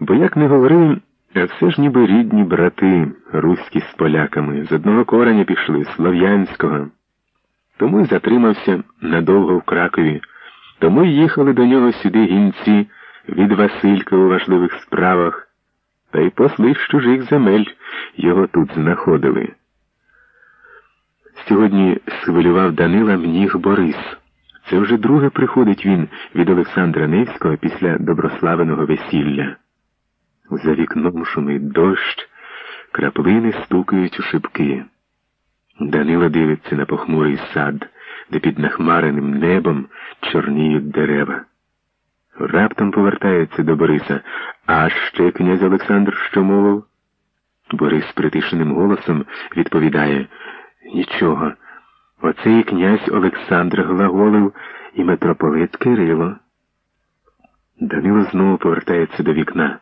Бо як не говори, все ж ніби рідні брати, руські з поляками, з одного кореня пішли, слов'янського. Тому й затримався надовго в Кракові, тому й їхали до нього сюди гінці від Василька у важливих справах, та й посли з чужих земель його тут знаходили. Сьогодні схвилював Данила мніг Борис. Це вже друге приходить він від Олександра Невського після доброславеного весілля. За вікном шумить дощ, краплини стукають у шибки. Данила дивиться на похмурий сад, де під нахмареним небом чорніють дерева. Раптом повертається до Бориса. А ще князь Олександр що мовив? Борис притишеним голосом відповідає Нічого. Оцей князь Олександр глаголив і митрополит Кирило. Данило знову повертається до вікна.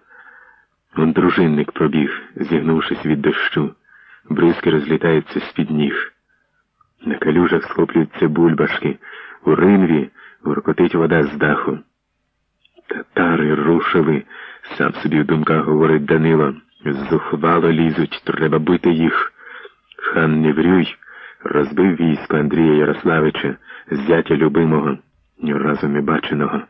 Он дружинник пробіг, зігнувшись від дощу. Бризки розлітаються з-під ніг. На калюжах схоплюються бульбашки, у ринві воркотить вода з даху. Татари рушили, сам собі в думках говорить Данило. Зухвало лізуть, треба бити їх. Хан Неврюй розбив військо Андрія Ярославича, зятя любимого, ні разу не баченого.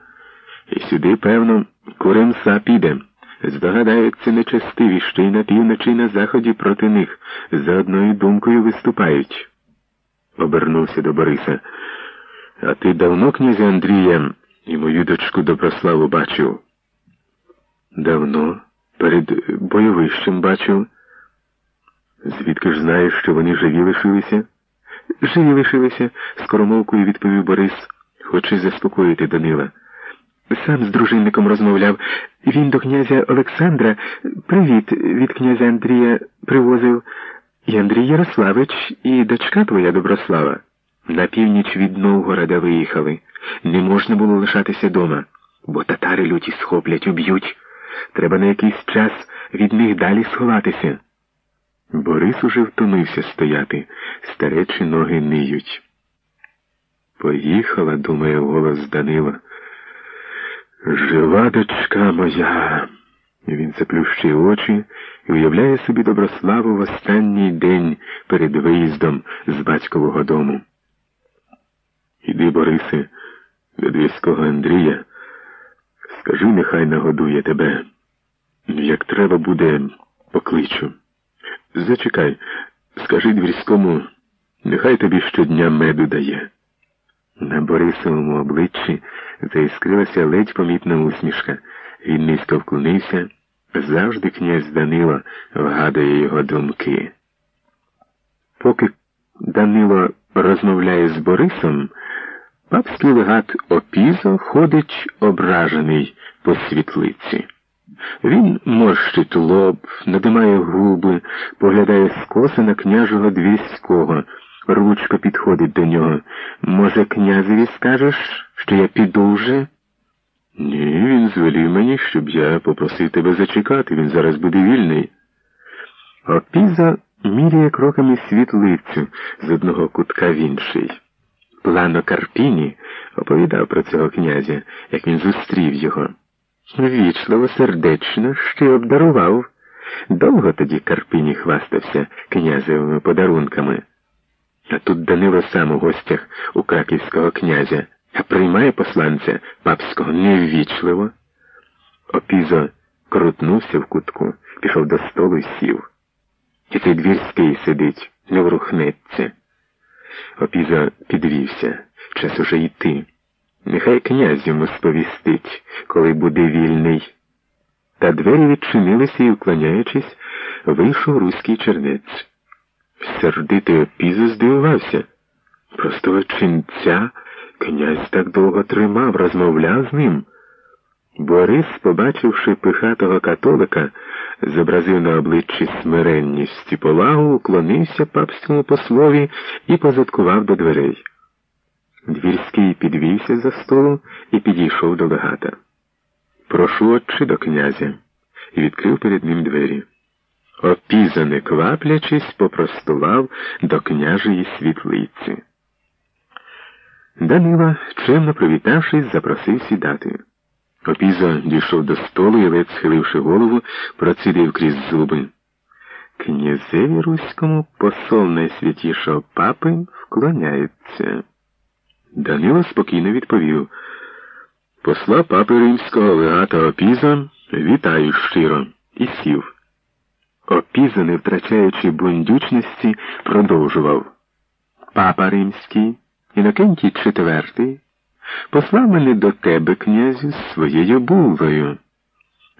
І сюди, певно, Куримса піде. Здогадаються нечестиві, що й на півночі і на заході проти них за одною думкою виступають. Обернувся до Бориса. А ти давно, князя Андрія, і мою дочку Доброславу бачив? Давно, перед бойовищем бачив. Звідки ж знаєш, що вони живі лишилися? Живі лишилися, скоромовкою відповів Борис, хоче заспокоїти Данила. Сам з дружинником розмовляв. Він до князя Олександра привіт від князя Андрія привозив. І Андрій Ярославич, і дочка твоя Доброслава. На північ від Новгорода виїхали. Не можна було лишатися дома, бо татари люті схоплять, уб'ють. Треба на якийсь час від них далі сховатися. Борис уже втомився стояти, старечі ноги ниють. Поїхала, думає голос Данила. Жива дочка моя. Він заплющив очі і уявляє собі Доброславу в останній день перед виїздом з батькового дому. Іди, Борисе, до двійського Андрія, скажи, нехай нагодує тебе. Як треба буде, покличу. Зачекай, скажи двірському, нехай тобі щодня меду дає. На Борисовому обличчі заіскрилася ледь помітна усмішка. Він низько вклонився. Завжди князь Данило вгадує його думки. Поки Данило розмовляє з Борисом, папський легат Опізо ходить ображений по світлиці. Він морщить лоб, надимає губи, поглядає скоса на княжого двійського. Ручко підходить до нього. Може, князеві скажеш, що я піду вже? Ні, він звелів мені, щоб я попросив тебе зачекати, він зараз буде вільний. Опіза міряє кроками світлицю з одного кутка в інший. Плано Карпіні оповідав про цього князя, як він зустрів його. Вічливо, сердечно, ще й обдарував. Довго тоді Карпіні хвастався князевими подарунками. А тут Данило сам у гостях у краківського князя, а приймає посланця папського неввічливо. Опізо крутнувся в кутку, пішов до столу і сів. І цей двірський сидить, не врухнеться. Опізо підвівся, час уже йти. Нехай князь йому сповістить, коли буде вільний. Та двері відчинилися і, вклоняючись, вийшов руський чернець. Сердитий опізо здивувався. Простого ченця князь так довго тримав, розмовляв з ним. Борис, побачивши пихатого католика, зобразив на обличчі смиренність і повагу, уклонився папському послові і позадкував до дверей. Двірський підвівся за столу і підійшов до легата. Прошу отче до князя, і відкрив перед ним двері. Опізане кваплячись, попростував до княжої світлиці. Данила, чемно привітавшись, запросив сідати. Опіза дійшов до столу і, ледь схиливши голову, процідив крізь зуби. Князеві Руському посол найсвятішого папи вклоняється. Данило спокійно відповів. Посла папи римського легата Опіза вітаю щиро і сів. Опіза, не втрачаючи бундючності, продовжував. Папа римський, Інокентій четвертий, послав мене до тебе, князю, своєю булвою.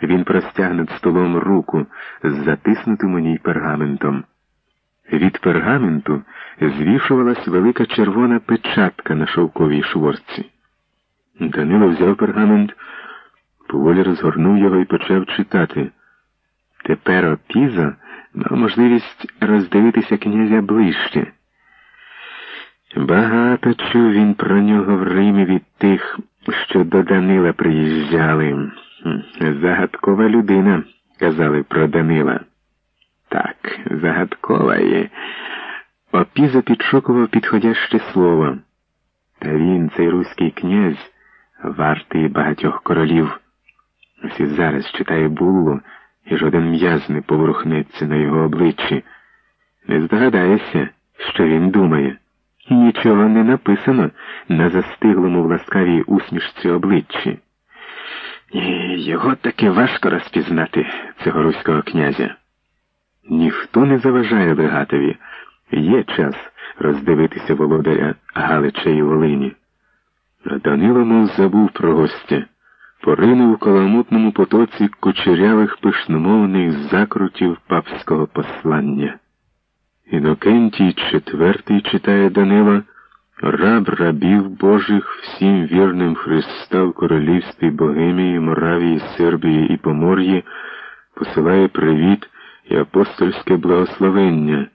Він простяг над столом руку з затиснутим у ній пергаментом. Від пергаменту звішувалась велика червона печатка на шовковій шворці. Данило взяв пергамент, поволі розгорнув його і почав читати. Тепер Опіза мав можливість роздивитися князя ближче. Багато чув він про нього в Римі від тих, що до Данила приїжджали. Загадкова людина, казали про Данила. Так, загадкова є. Опіза підшукував підходяще слово. Та він, цей руський князь, вартий багатьох королів. Ось і зараз читає буллу, і жоден м'яз не поворухнеться на його обличчі. Не здогадаєшся, що він думає. Нічого не написано на застиглому в ласкавій усмішці обличчі. І його таки важко розпізнати, цього руського князя. Ніхто не заважає легатові. Є час роздивитися володаря Галича і Волині. Данило мов забув про гостя, поринув у каламутному потоці кучерявих пишномовних закрутів папського послання. Інокентій четвертий читає Данила, раб рабів Божих всім вірним Христа в королівстві Богемії, Моравії, Сербії і Помор'ї посилає привіт і апостольське благословення.